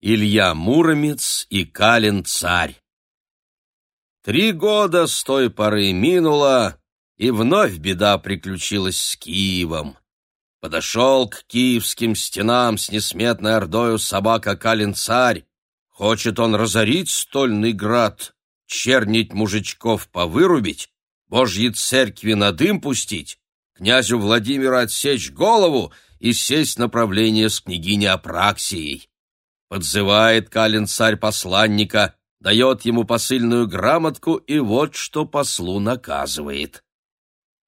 Илья Муромец и Калин Царь. Три года с той поры минуло, и вновь беда приключилась с Киевом. Подошел к киевским стенам с несметной ордою собака Калин-царь. Хочет он разорить стольный град, чернить мужичков повырубить, божьи церкви на дым пустить, князю Владимиру отсечь голову и сесть направление с княгиней Апраксией. Подзывает Калин-царь посланника, дает ему посыльную грамотку и вот что послу наказывает.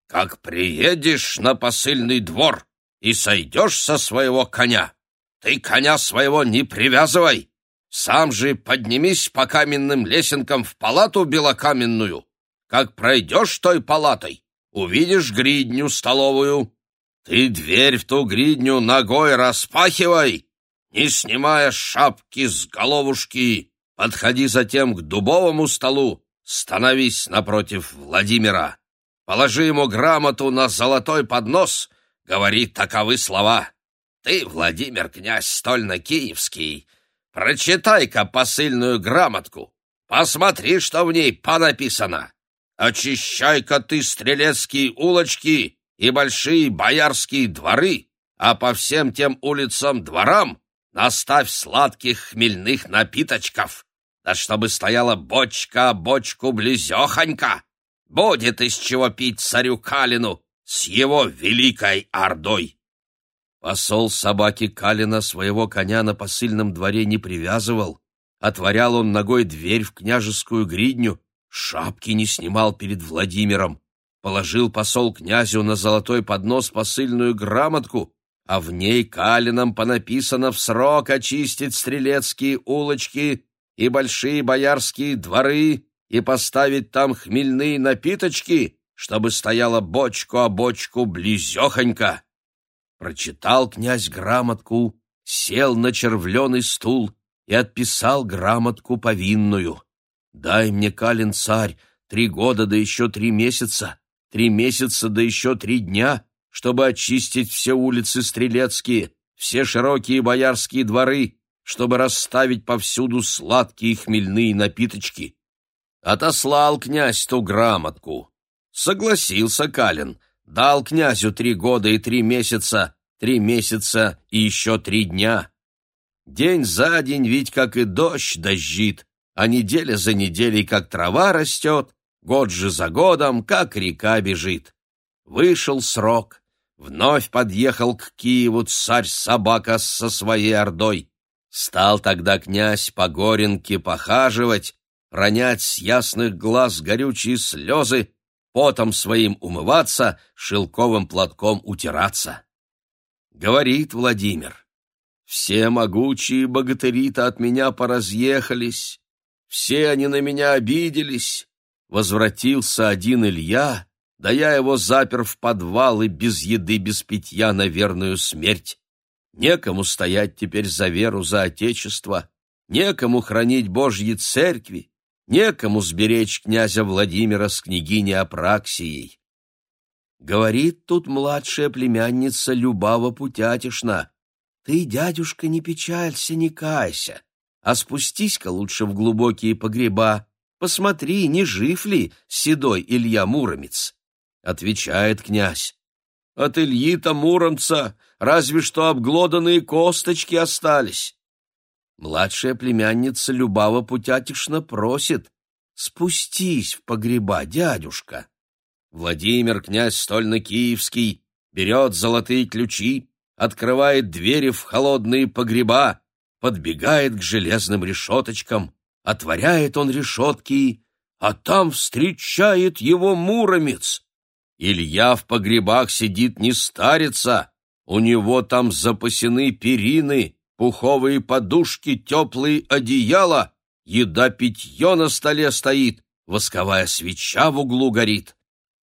«Как приедешь на посыльный двор и сойдешь со своего коня, ты коня своего не привязывай, сам же поднимись по каменным лесенкам в палату белокаменную. Как пройдешь той палатой, увидишь гридню столовую. Ты дверь в ту гридню ногой распахивай, не снимая шапки с головушки, подходи затем к дубовому столу, становись напротив Владимира. Положи ему грамоту на золотой поднос, говори таковы слова. Ты, Владимир, князь стольно-киевский, прочитай-ка посыльную грамотку, посмотри, что в ней понаписано. Очищай-ка ты стрелецкие улочки и большие боярские дворы, а по всем тем улицам-дворам наставь сладких хмельных напиточков, да чтобы стояла бочка бочку близехонька. Будет из чего пить царю Калину с его великой ордой. Посол собаки Калина своего коня на посыльном дворе не привязывал. Отворял он ногой дверь в княжескую гридню, Шапки не снимал перед Владимиром. Положил посол князю на золотой поднос посыльную грамотку, а в ней калином понаписано в срок очистить стрелецкие улочки и большие боярские дворы и поставить там хмельные напиточки, чтобы стояла бочку о бочку близехонько. Прочитал князь грамотку, сел на червленый стул и отписал грамотку повинную. Дай мне, Калин, царь, три года да еще три месяца, три месяца да еще три дня, чтобы очистить все улицы стрелецкие, все широкие боярские дворы, чтобы расставить повсюду сладкие хмельные напиточки. Отослал князь ту грамотку. Согласился Калин, дал князю три года и три месяца, три месяца и еще три дня. День за день ведь как и дождь дождит, а неделя за неделей, как трава растет, год же за годом, как река бежит. Вышел срок, вновь подъехал к Киеву царь-собака со своей ордой. Стал тогда князь по горенке похаживать, ронять с ясных глаз горючие слезы, потом своим умываться, шелковым платком утираться. Говорит Владимир, все могучие богатыри-то от меня поразъехались, все они на меня обиделись. Возвратился один Илья, да я его запер в подвал и без еды, без питья на верную смерть. Некому стоять теперь за веру, за отечество, некому хранить Божьи церкви, некому сберечь князя Владимира с княгиней Апраксией. Говорит тут младшая племянница Любава Путятишна. Ты, дядюшка, не печалься, не кайся а спустись-ка лучше в глубокие погреба, посмотри, не жив ли седой Илья Муромец. Отвечает князь. От Ильи-то Муромца разве что обглоданные косточки остались. Младшая племянница Любава Путятишна просит, спустись в погреба, дядюшка. Владимир, князь стольно-киевский, берет золотые ключи, открывает двери в холодные погреба, подбегает к железным решеточкам, отворяет он решетки, а там встречает его муромец. Илья в погребах сидит не старится, у него там запасены перины, пуховые подушки, теплые одеяла, еда-питье на столе стоит, восковая свеча в углу горит.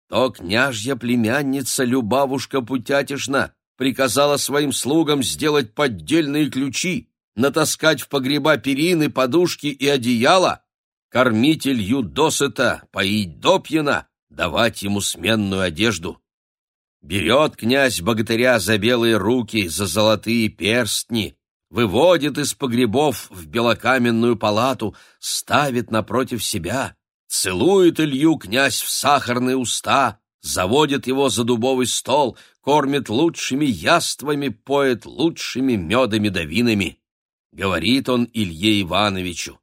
То княжья племянница Любавушка Путятишна приказала своим слугам сделать поддельные ключи, натаскать в погреба перины, подушки и одеяла, кормить Илью досыта, поить допьяно, давать ему сменную одежду. Берет князь богатыря за белые руки, за золотые перстни, выводит из погребов в белокаменную палату, ставит напротив себя, целует Илью князь в сахарные уста, заводит его за дубовый стол, кормит лучшими яствами, поет лучшими медами-давинами. Говорит он Илье Ивановичу,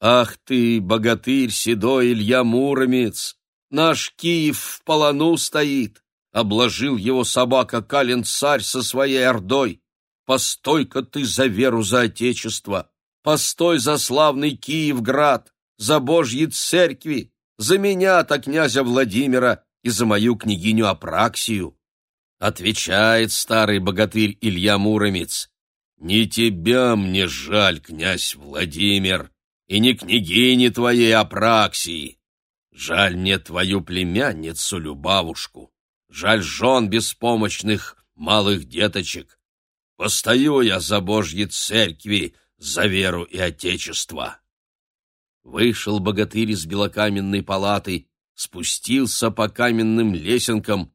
«Ах ты, богатырь седой Илья Муромец! Наш Киев в полону стоит!» Обложил его собака Калин-царь со своей ордой. Постой-ка ты за веру, за отечество! Постой за славный Киевград, за Божьи церкви, за меня-то, князя Владимира, и за мою княгиню Апраксию. Отвечает старый богатырь Илья Муромец. Не тебя мне жаль, князь Владимир, и не княгини твоей Апраксии. Жаль мне твою племянницу Любавушку. Жаль жен беспомощных малых деточек. Постою я за Божьи церкви, за веру и отечество. Вышел богатырь из белокаменной палаты, спустился по каменным лесенкам,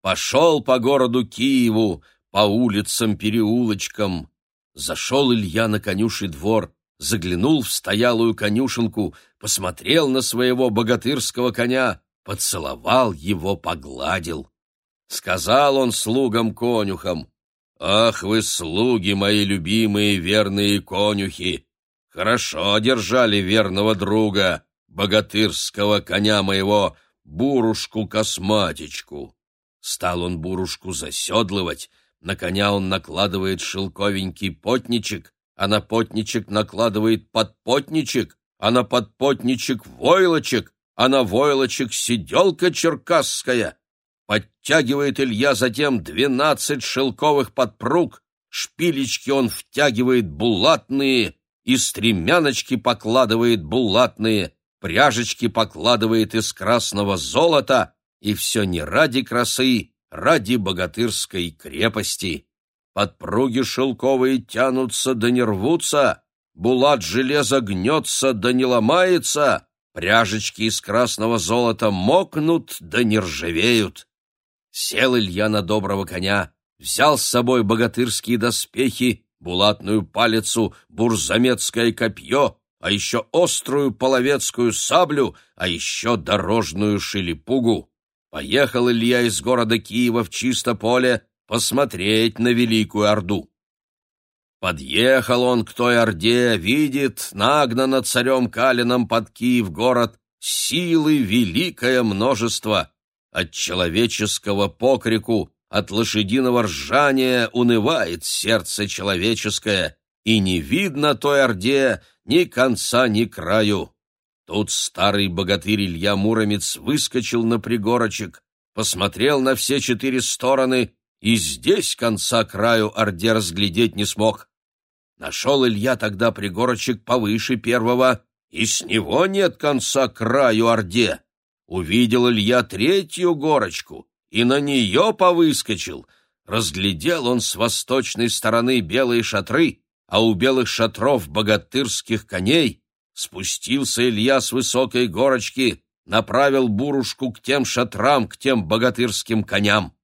пошел по городу Киеву, по улицам, переулочкам. Зашел Илья на конюший двор, заглянул в стоялую конюшенку, посмотрел на своего богатырского коня, поцеловал его, погладил. Сказал он слугам-конюхам, «Ах вы, слуги мои любимые, верные конюхи! Хорошо держали верного друга, богатырского коня моего, бурушку-косматичку!» Стал он бурушку заседлывать, на коня он накладывает шелковенький потничек, а на потничек накладывает подпотничек, а на подпотничек войлочек, а на войлочек сиделка черкасская. Подтягивает Илья затем двенадцать шелковых подпруг, шпилечки он втягивает булатные, и стремяночки покладывает булатные, пряжечки покладывает из красного золота, и все не ради красы, ради богатырской крепости. Подпруги шелковые тянутся да не рвутся, булат железа гнется да не ломается, пряжечки из красного золота мокнут да не ржавеют. Сел Илья на доброго коня, взял с собой богатырские доспехи, булатную палицу, бурзамецкое копье, а еще острую половецкую саблю, а еще дорожную шелепугу. Поехал Илья из города Киева в чисто поле посмотреть на Великую Орду. Подъехал он к той Орде, видит, нагнано царем Калином под Киев город, силы великое множество. От человеческого покрику, от лошадиного ржания унывает сердце человеческое, и не видно той Орде ни конца, ни краю. Тут старый богатырь Илья Муромец выскочил на пригорочек, посмотрел на все четыре стороны и здесь конца краю Орде разглядеть не смог. Нашел Илья тогда пригорочек повыше первого, и с него нет конца краю Орде. Увидел Илья третью горочку, и на нее повыскочил. Разглядел он с восточной стороны белые шатры, а у белых шатров богатырских коней. Спустился Илья с высокой горочки, направил бурушку к тем шатрам, к тем богатырским коням.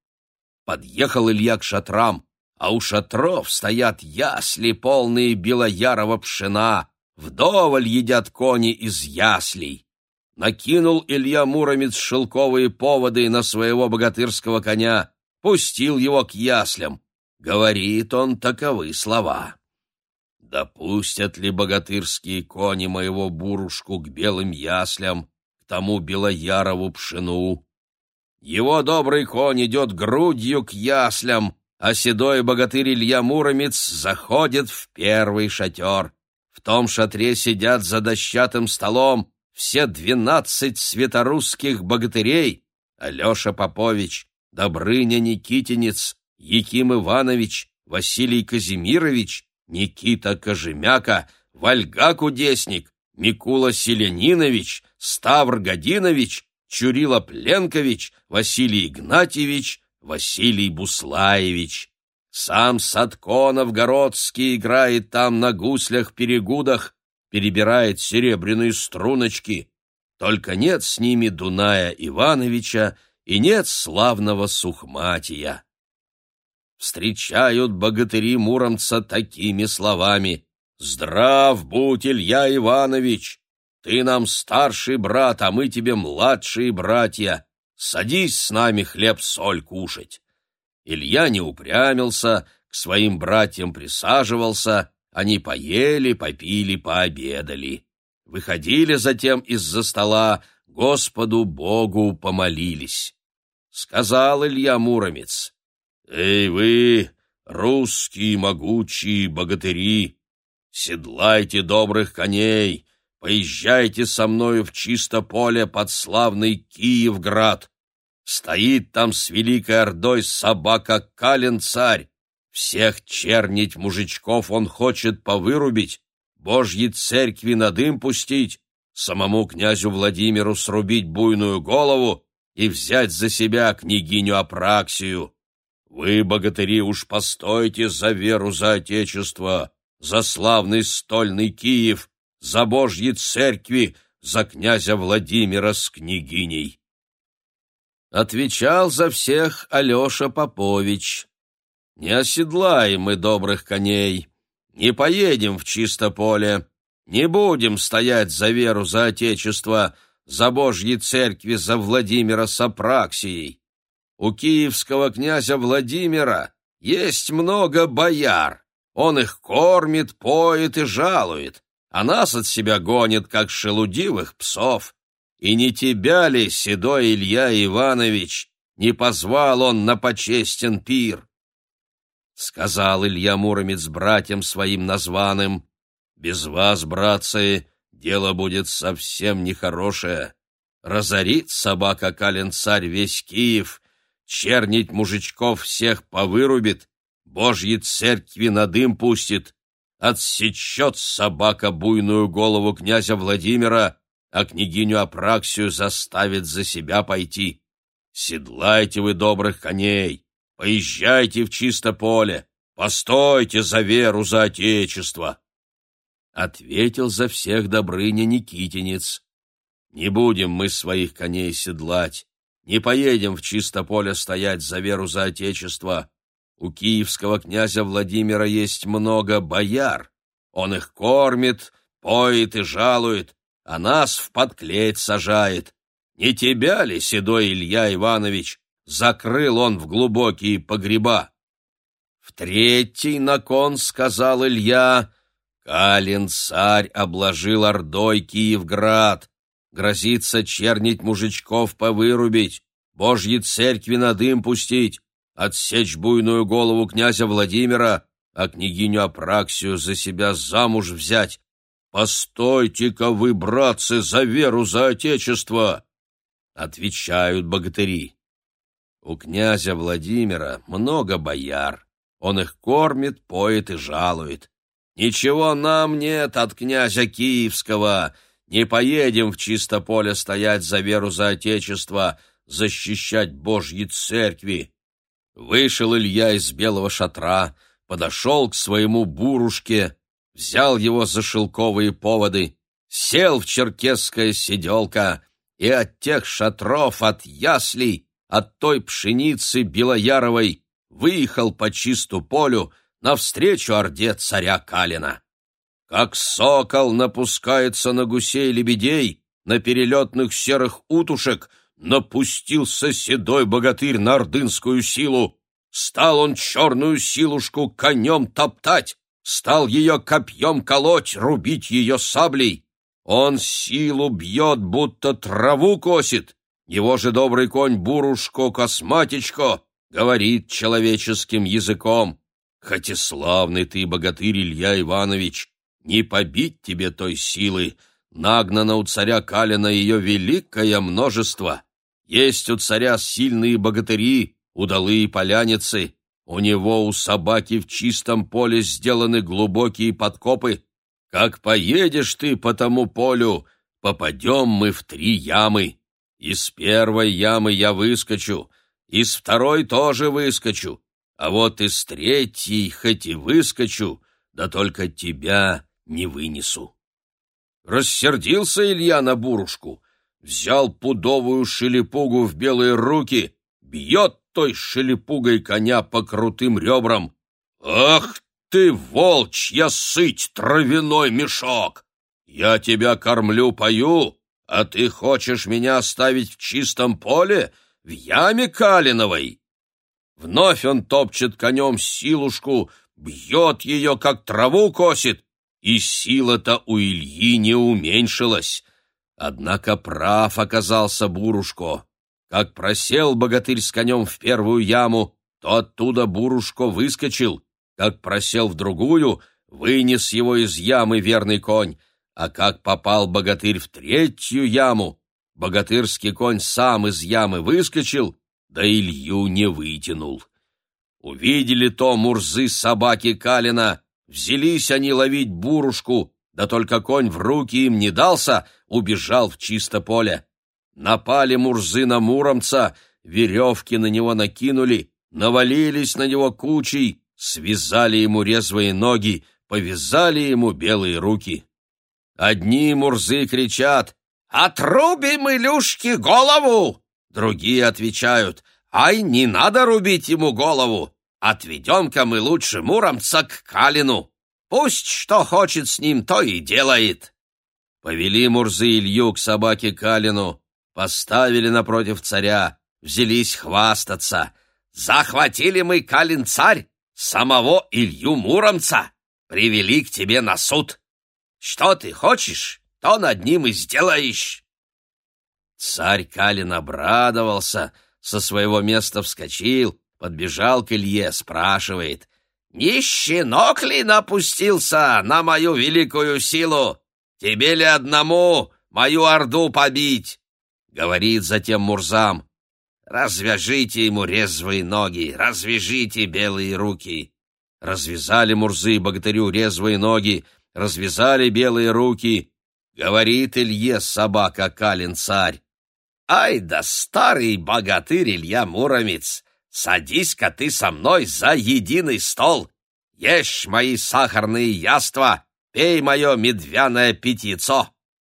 Подъехал Илья к шатрам, а у шатров стоят ясли, полные белоярого пшена, вдоволь едят кони из яслей. Накинул Илья Муромец шелковые поводы на своего богатырского коня, пустил его к яслям. Говорит он таковы слова. «Допустят ли богатырские кони моего бурушку к белым яслям, к тому белоярову пшену? Его добрый конь идет грудью к яслям, а седой богатырь Илья Муромец заходит в первый шатер. В том шатре сидят за дощатым столом все двенадцать светорусских богатырей Алеша Попович, Добрыня Никитинец, Яким Иванович, Василий Казимирович, Никита Кожемяка, Вальга Кудесник, Микула Селенинович, Ставр Годинович, Чурила Пленкович, Василий Игнатьевич, Василий Буслаевич. Сам Садко Новгородский играет там на гуслях-перегудах, перебирает серебряные струночки. Только нет с ними Дуная Ивановича и нет славного Сухматия. встречают богатыри Муромца такими словами. «Здрав будь, Илья Иванович! Ты нам старший брат, а мы тебе младшие братья. Садись с нами хлеб-соль кушать». Илья не упрямился, к своим братьям присаживался, они поели, попили, пообедали. Выходили затем из-за стола, Господу Богу помолились. Сказал Илья Муромец, «Эй вы, русские могучие богатыри, седлайте добрых коней, поезжайте со мною в чисто поле под славный Киевград. Стоит там с великой ордой собака Кален-царь, всех чернить мужичков он хочет повырубить, Божьей церкви на дым пустить, самому князю Владимиру срубить буйную голову и взять за себя княгиню Апраксию. Вы, богатыри, уж постойте за веру, за отечество, за славный стольный Киев, за Божьи церкви, за князя Владимира с княгиней. Отвечал за всех Алеша Попович. Не оседлаем мы добрых коней, не поедем в чисто поле, не будем стоять за веру, за отечество, за Божьи церкви, за Владимира с Апраксией. У киевского князя Владимира есть много бояр. Он их кормит, поет и жалует, а нас от себя гонит, как шелудивых псов. И не тебя ли, седой Илья Иванович, не позвал он на почестен пир? Сказал Илья Муромец братьям своим названным, «Без вас, братцы, дело будет совсем нехорошее. Разорит собака Кален-царь весь Киев, чернить мужичков всех повырубит, Божьи церкви на дым пустит, отсечет собака буйную голову князя Владимира, а княгиню Апраксию заставит за себя пойти. Седлайте вы добрых коней, поезжайте в чисто поле, постойте за веру, за отечество. Ответил за всех Добрыня Никитинец. Не будем мы своих коней седлать, не поедем в чисто поле стоять за веру за отечество. У киевского князя Владимира есть много бояр. Он их кормит, поет и жалует, а нас в подклеть сажает. Не тебя ли, седой Илья Иванович, закрыл он в глубокие погреба? В третий на кон сказал Илья, Калин царь обложил ордой Киевград, грозится чернить мужичков повырубить, Божьи церкви на дым пустить, отсечь буйную голову князя Владимира, а княгиню Апраксию за себя замуж взять. Постойте-ка вы, братцы, за веру, за отечество! Отвечают богатыри. У князя Владимира много бояр. Он их кормит, поет и жалует. Ничего нам нет от князя Киевского, не поедем в чисто поле стоять за веру за отечество, защищать Божьи церкви. Вышел Илья из белого шатра, подошел к своему бурушке, взял его за шелковые поводы, сел в черкесское сиделка, и от тех шатров, от яслей, от той пшеницы белояровой выехал по чисту полю навстречу орде царя Калина. Как сокол напускается на гусей-лебедей, на перелетных серых утушек, напустился седой богатырь на ордынскую силу. Стал он черную силушку конем топтать, стал ее копьем колоть, рубить ее саблей. Он силу бьет, будто траву косит. Его же добрый конь Бурушко-косматичко говорит человеческим языком. Хоть и славный ты, богатырь Илья Иванович, не побить тебе той силы, нагнано у царя Калина ее великое множество. Есть у царя сильные богатыри, удалые поляницы, у него у собаки в чистом поле сделаны глубокие подкопы. Как поедешь ты по тому полю, попадем мы в три ямы. Из первой ямы я выскочу, из второй тоже выскочу, а вот из третьей хоть и выскочу, да только тебя не вынесу. Рассердился Илья на бурушку, взял пудовую шелепугу в белые руки, бьет той шелепугой коня по крутым ребрам. «Ах ты, волчья сыть, травяной мешок! Я тебя кормлю-пою, а ты хочешь меня оставить в чистом поле, в яме Калиновой?» Вновь он топчет конем силушку, бьет ее, как траву косит, и сила-то у Ильи не уменьшилась. Однако прав оказался Бурушко. Как просел богатырь с конем в первую яму, то оттуда Бурушко выскочил, как просел в другую, вынес его из ямы верный конь, а как попал богатырь в третью яму, богатырский конь сам из ямы выскочил, да Илью не вытянул. Увидели то мурзы собаки Калина, взялись они ловить бурушку, да только конь в руки им не дался, убежал в чисто поле. Напали мурзы на Муромца, веревки на него накинули, навалились на него кучей, связали ему резвые ноги, повязали ему белые руки. Одни мурзы кричат «Отрубим Илюшке голову!» Другие отвечают «Ай, не надо рубить ему голову! Отведем-ка мы лучше Муромца к Калину! Пусть что хочет с ним, то и делает!» Повели Мурзы Илью к собаке Калину, поставили напротив царя, взялись хвастаться. «Захватили мы, Калин-царь, самого Илью Муромца, привели к тебе на суд. Что ты хочешь, то над ним и сделаешь». Царь Калин обрадовался, со своего места вскочил, подбежал к Илье, спрашивает, «Не щенок ли напустился на мою великую силу? Тебе ли одному мою орду побить?» Говорит затем Мурзам, «Развяжите ему резвые ноги, развяжите белые руки». Развязали Мурзы богатырю резвые ноги, развязали белые руки. Говорит Илье собака Калин-царь, «Ай да старый богатырь Илья Муромец, садись-ка ты со мной за единый стол, ешь мои сахарные яства, пей мое медвяное питьецо,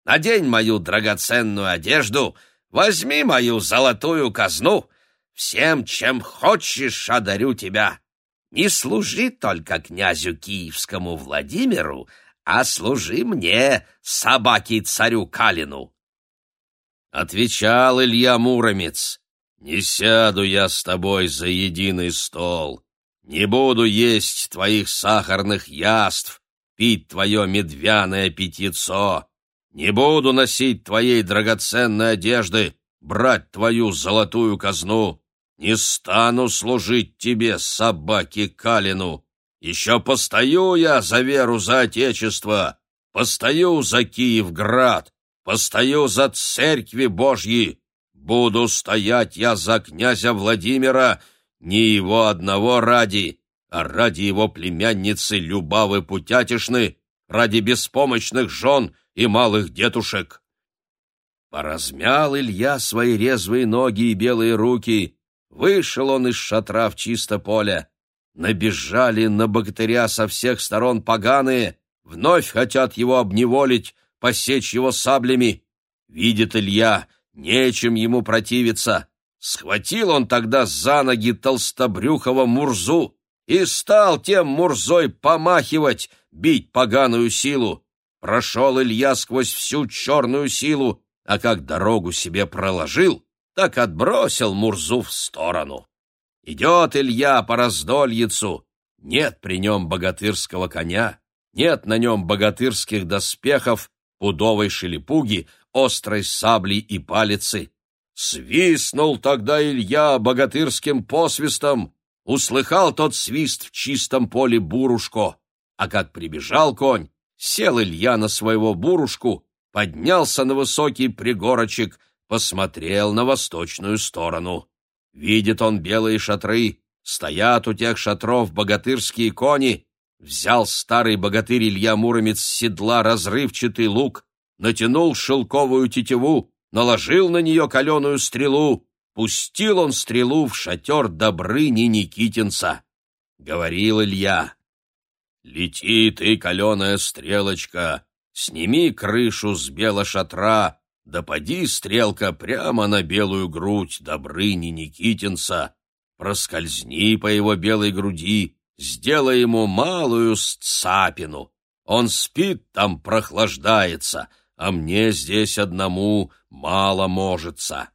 надень мою драгоценную одежду, возьми мою золотую казну, всем, чем хочешь, одарю тебя. Не служи только князю киевскому Владимиру, а служи мне, собаке-царю Калину. Отвечал Илья Муромец, «Не сяду я с тобой за единый стол, не буду есть твоих сахарных яств, пить твое медвяное питьецо, не буду носить твоей драгоценной одежды, брать твою золотую казну, не стану служить тебе, собаке Калину. Еще постою я за веру, за отечество, постою за Киевград, постою за церкви Божьи, буду стоять я за князя Владимира не его одного ради, а ради его племянницы Любавы Путятишны, ради беспомощных жен и малых детушек. Поразмял Илья свои резвые ноги и белые руки, вышел он из шатра в чисто поле. Набежали на богатыря со всех сторон поганые, вновь хотят его обневолить, посечь его саблями. Видит Илья, нечем ему противиться. Схватил он тогда за ноги толстобрюхого Мурзу и стал тем Мурзой помахивать, бить поганую силу. Прошел Илья сквозь всю черную силу, а как дорогу себе проложил, так отбросил Мурзу в сторону. Идет Илья по раздольицу, нет при нем богатырского коня, нет на нем богатырских доспехов, пудовой шелепуги, острой сабли и палицы. Свистнул тогда Илья богатырским посвистом, услыхал тот свист в чистом поле бурушко, а как прибежал конь, Сел Илья на своего бурушку, поднялся на высокий пригорочек, посмотрел на восточную сторону. Видит он белые шатры, стоят у тех шатров богатырские кони. Взял старый богатырь Илья Муромец с седла разрывчатый лук, натянул шелковую тетиву, наложил на нее каленую стрелу, пустил он стрелу в шатер Добрыни Никитинца. Говорил Илья, Лети ты, каленая стрелочка, сними крышу с бела шатра, да поди, стрелка, прямо на белую грудь Добрыни Никитинца. проскользни по его белой груди, сделай ему малую сцапину. Он спит там, прохлаждается, а мне здесь одному мало можется.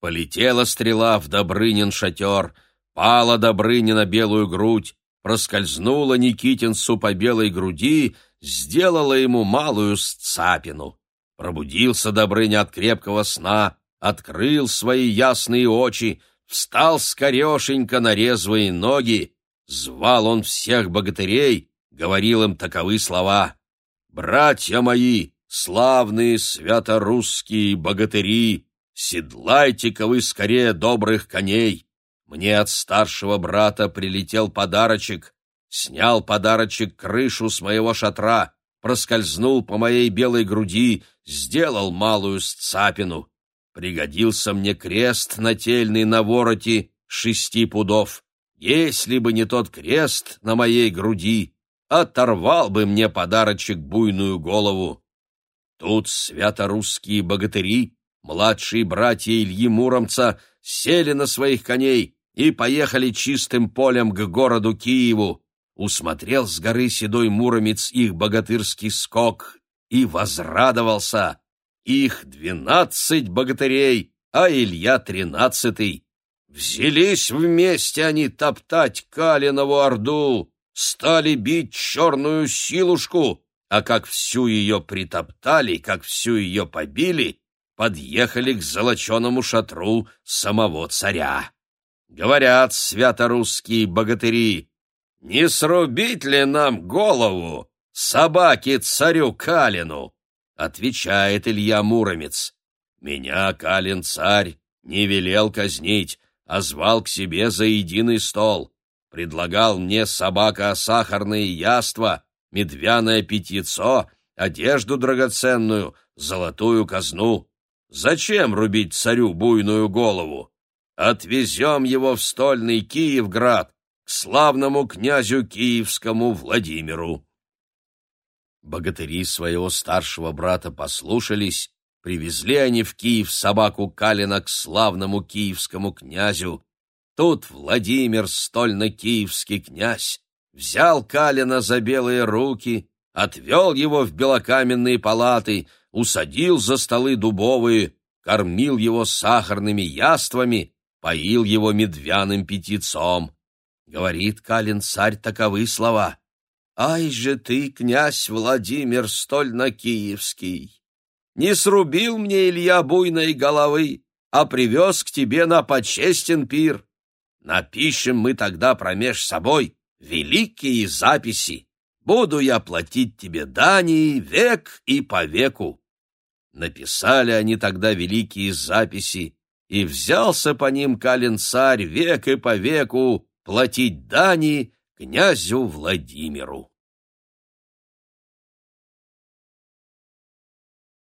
Полетела стрела в Добрынин шатер, пала Добрынина белую грудь, проскользнула Никитинцу по белой груди, сделала ему малую сцапину. Пробудился Добрыня от крепкого сна, открыл свои ясные очи, встал скорешенько на резвые ноги, звал он всех богатырей, говорил им таковы слова. «Братья мои, славные святорусские богатыри, седлайте-ка вы скорее добрых коней. Мне от старшего брата прилетел подарочек, снял подарочек крышу с моего шатра, проскользнул по моей белой груди, сделал малую сцапину. Пригодился мне крест нательный на вороте шести пудов. Если бы не тот крест на моей груди, оторвал бы мне подарочек буйную голову. Тут святорусские богатыри, младшие братья Ильи Муромца, сели на своих коней и поехали чистым полем к городу Киеву. Усмотрел с горы седой Муромец их богатырский скок и возрадовался. Их двенадцать богатырей, а Илья тринадцатый. Взялись вместе они топтать Калинову Орду, стали бить черную силушку, а как всю ее притоптали, как всю ее побили, подъехали к золоченому шатру самого царя. Говорят святорусские богатыри, не срубить ли нам голову собаке царю Калину? Отвечает Илья Муромец. Меня Калин-царь не велел казнить, а звал к себе за единый стол. Предлагал мне собака сахарное яство, медвяное питьецо, одежду драгоценную, золотую казну. Зачем рубить царю буйную голову? Отвезем его в стольный Киевград, к славному князю киевскому Владимиру богатыри своего старшего брата послушались, привезли они в Киев собаку Калина к славному киевскому князю. Тут Владимир, стольно-киевский князь, взял Калина за белые руки, отвел его в белокаменные палаты, усадил за столы дубовые, кормил его сахарными яствами, поил его медвяным питьецом. Говорит Калин-царь таковы слова. Ай же ты, князь Владимир Стольно-Киевский! Не срубил мне Илья буйной головы, а привез к тебе на почестен пир. Напишем мы тогда промеж собой великие записи. Буду я платить тебе дани век и по веку. Написали они тогда великие записи, и взялся по ним Калин-царь век и по веку платить дани князю Владимиру.